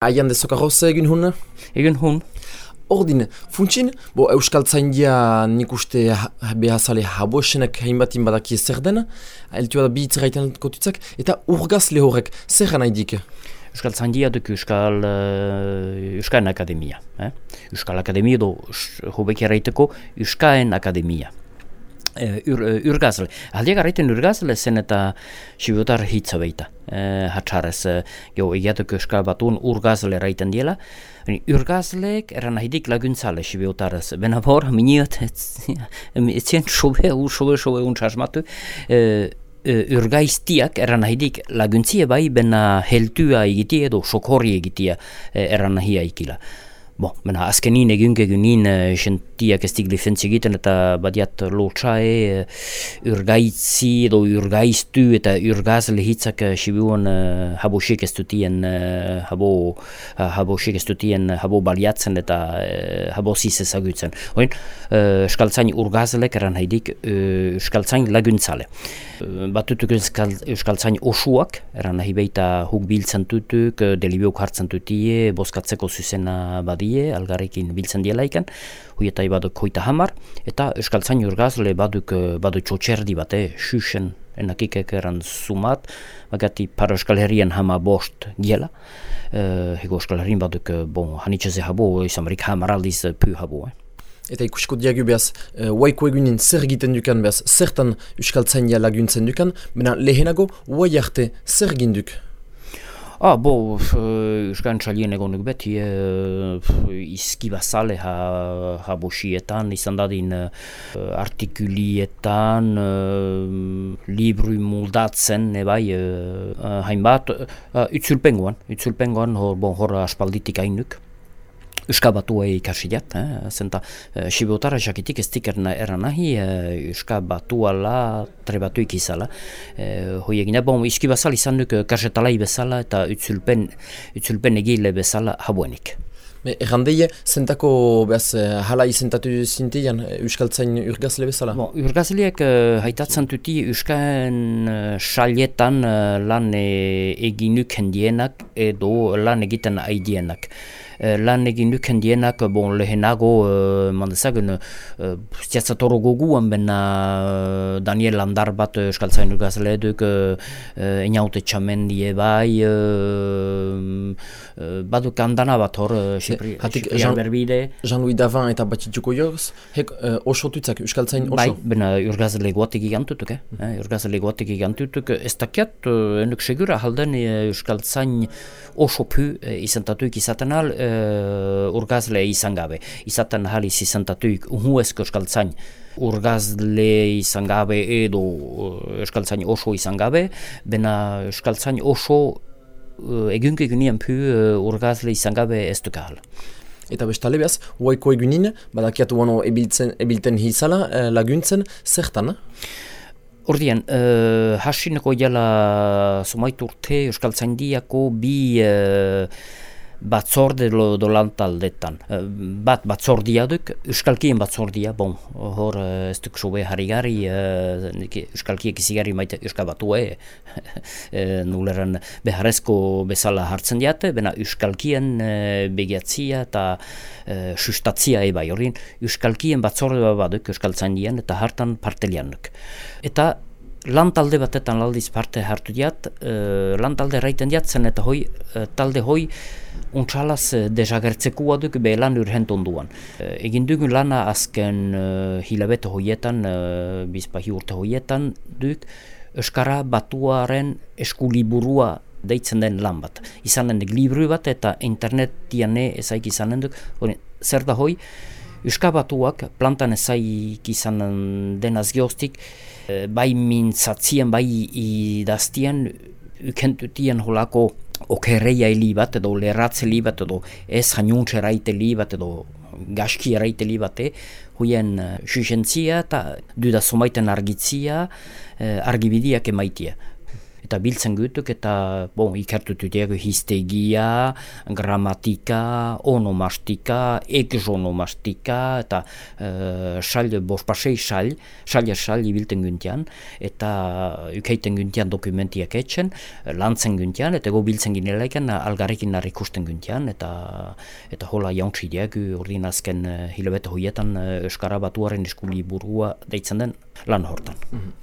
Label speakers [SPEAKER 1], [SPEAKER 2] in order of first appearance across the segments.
[SPEAKER 1] Aian dezokarroz egin hun?
[SPEAKER 2] Egin hun.
[SPEAKER 1] Ordin, funtsin, bo Euskal Tzaindia nik uste behazale haboesenek hainbatin badaki zer den, eltu da bi itzeraiten kotutzak, eta urgaz lehorek, zer nahi dik?
[SPEAKER 2] Euskal Tzaindia duk Euskal, uh, Euskal Akademia. Eh? Euskal Akademia do, hobek erraiteko, Euskal Akademia. Uh, ur, uh, urgazle. Aldiak arreiten urgazle zen eta sibutar hitza behita. Uh, hatxarez, uh, jo, egiatuk euskal batun urgazle erraiten diela. Urgazleek eran nahidik laguntzale sibutarez. Bena bor, miniot, etzien sobe, sobe, sobe, untsasmatu. Uh, urgaiztiak eran nahidik laguntzie bai, bena heltua egitia edo sokorri egitia eran ikila. Bo, mena, azkenin egun egunin xentiak ez diglifentzi egiten eta badiat lotxae urgaitzi edo urgaiztu eta urgaz lehitzak uh, sibuan uh, habo xek ez dutien habo, habo xek ez dutien habo baliatzen eta habo ziz ezagutzen. Oin, eskaltzain urgazlek eran haidik eskaltzain laguntzale. Batutuk eskaltzain osuak, eran nahi beita huk biltzen tutuk, delibiok hartzen tutie, boskatzeko zuzena badi die, algarrekin biltzen diela ikan, huietai baduk hoita hamar, eta Euskal Zain urgazle baduk, eh, baduk txotxerdi bate, xuxen, enakikek eran sumat, bagati para Euskal Herrian hama bost giela, uh, hego Euskal Herrin baduk, eh, bon, hanitxeze habo, izamarik hamar aldiz pu habo, eh.
[SPEAKER 1] Eta ikusko diagu behaz, uh, waiko egunin zer egiten dukan behaz, zertan Euskal Zainia laguntzen dukan, mena lehenago, wai arte zer ginduk?
[SPEAKER 2] Ah, bo, Euskan Txalien egonuk beti, e, izki ha, ha bosietan, izan dadin e, artikulietan, e, libru moldatzen, e, bai, e, hainbat, e, utzulpengoan, utzulpengoan, hor, bon, hor aspalditik hainuk. Euska batua ikasi jat, eh? zenta e, Sibotara jakitik ez dik eran nahi e, Euska batua la trebatu ikizala. E, hoi egin, bon, izki bazal izan duk kasetalai bezala eta utzulpen, utzulpen egile bezala habuenik.
[SPEAKER 1] Errandeie, zentako behaz hala izentatu zintian Euskaltzain urgazle bezala?
[SPEAKER 2] Bon, urgazleak uh, haitatzen duti Euskaren uh, salietan uh, lan eginuk hendienak edo lan egiten aidienak. Eh, lan egin duken dienak, bon, lehenago, uh, mandezagun, uh, ziatzatoro goguan bena Daniel Landar bat eskaltzain duk azale duk, uh, eniaute txamen die bai, uh, uh, baduk handana bat hor, uh, Xipri, Jean, berbide.
[SPEAKER 1] Jean-Louis Davan eta batxitzuko joz, hek uh, oso tutzak, eskaltzain oso?
[SPEAKER 2] Bai, bena urgazle guatik igantutuk, eh? Mm. urgazle guatik igantutuk, ez dakiat, uh, enuk segura halden eskaltzain oso pu uh, izantatuik izaten al, uh, urgazle izan gabe. Izaten haliz izan tatuik unhuezko eskaltzain urgazle izan gabe edo uh, eskaltzain oso izan gabe, bena eskaltzain oso uh, egunke egunien pu uh, urgazle izan gabe ez dukahal.
[SPEAKER 1] Eta bestale behaz, huaiko egunin, badakiatu bano ebiltzen, ebilten hizala, eh, laguntzen, zertan?
[SPEAKER 2] Ordian, uh, hasineko jala somaiturte Euskal Zaindiako bi batzorde do, do lantaldetan. Eh, bat batzordia duk, euskalkien batzordia, bon, hor eh, ez duk sobe harri gari, uh, euskalkiek izigari maite euskal batu e, nuleran beharrezko bezala hartzen diate, bena euskalkien uh, begiatzia eta uh, sustatzia eba horien, euskalkien batzorde bat duk euskaltzain dien eta hartan partelian duk. Eta lan talde batetan laldiz parte hartu diat, uh, lan talde raiten diatzen eta hoi, talde hoi, untsalaz uh, desagertzeko duk be lan urhent onduan. Uh, egin dugun lana azken uh, hilabete hoietan, uh, bizpahi urte hoietan duk, Euskara batuaren eskuliburua deitzen den lan bat. Izan den libru bat eta internetian ezaik izan duk. Zer da hoi, Euskara batuak plantan ezaik izan den azgioztik, bai mintzatzien, bai idaztien, ukentutien holako okerreia li bat edo lerratze li bat edo ez hainuntze eraite li bat edo gaski eraite li bat huien uh, eta duda somaiten argitzia uh, argibidiak emaitia. Eta biltzen gutuk eta bon, ikertutu diago histegia, gramatika, onomastika, exonomastika eta uh, xal, bos pasei xal, xal xal ibilten guntian eta ukeiten guntian dokumentiak etxen, lantzen guntian eta go biltzen ginelaiken algarrekin narri ikusten guntian eta eta hola jauntsi diago ordin azken uh, hilabete hoietan uh, Euskara batuaren eskuli burua deitzen den lan hortan. Mm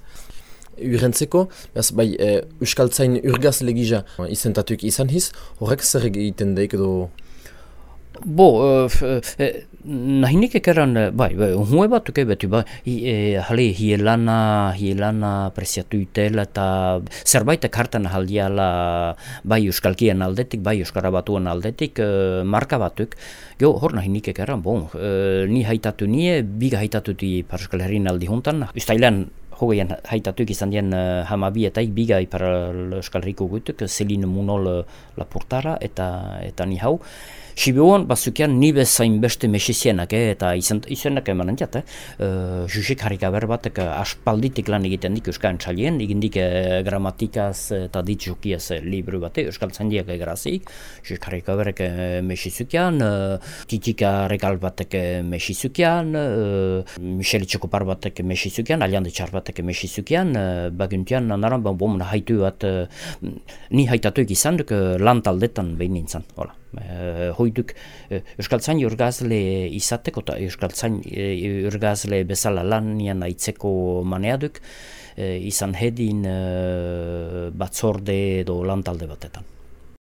[SPEAKER 1] Urentzeko, behaz, bai, e, Euskaltzain urgaz legija izentatuk izan hiz, horrek zer egiten daik edo...
[SPEAKER 2] Bo, uh, uh, nahinik ekeran, bai, bai, unhue bat uke betu, bai, e, hale, hielana, hielana presiatu itela eta zerbait ekartan haldiala bai Euskalkien aldetik, bai Euskara batuen aldetik, uh, marka batuk, jo, hor nahinik ekeran, bon, uh, ni haitatu nie, biga haitatu di Euskal Herrin aldi juntan, ustailan, hogeian haitatuk izan dien uh, hamabi eta biga ipar Euskal Herriko gutuk, Celine Munol uh, Laportara eta, eta ni hau. Sibiuan, bazukian, ni bezain beste mesizienak, eh, eta izan, izanak eman entzat, eh? Uh, Jusik harrikaber batek aspalditik lan egiten dik Euskal Txalien, egindik uh, gramatikaz eta ditzukiaz uh, libru bate, Euskal Txandiak egrazik, Jusik harrikaberek uh, mesizukian, uh, Titika regal batek mesizukian, uh, Michel Txokopar batek mesizukian, Aliande Txar batek mesizukian, uh, baguntian, naran, bon, bon, haitu bat, uh, ni haitatuik izan duk uh, lan taldetan behin nintzen, hola. Uh, hoiduk uh, Euskaltzain urgazle izateko eta Euskaltzain uh, urgazle bezala lanian aitzeko maneaduk uh, izan hedin uh, batzorde edo lantalde batetan.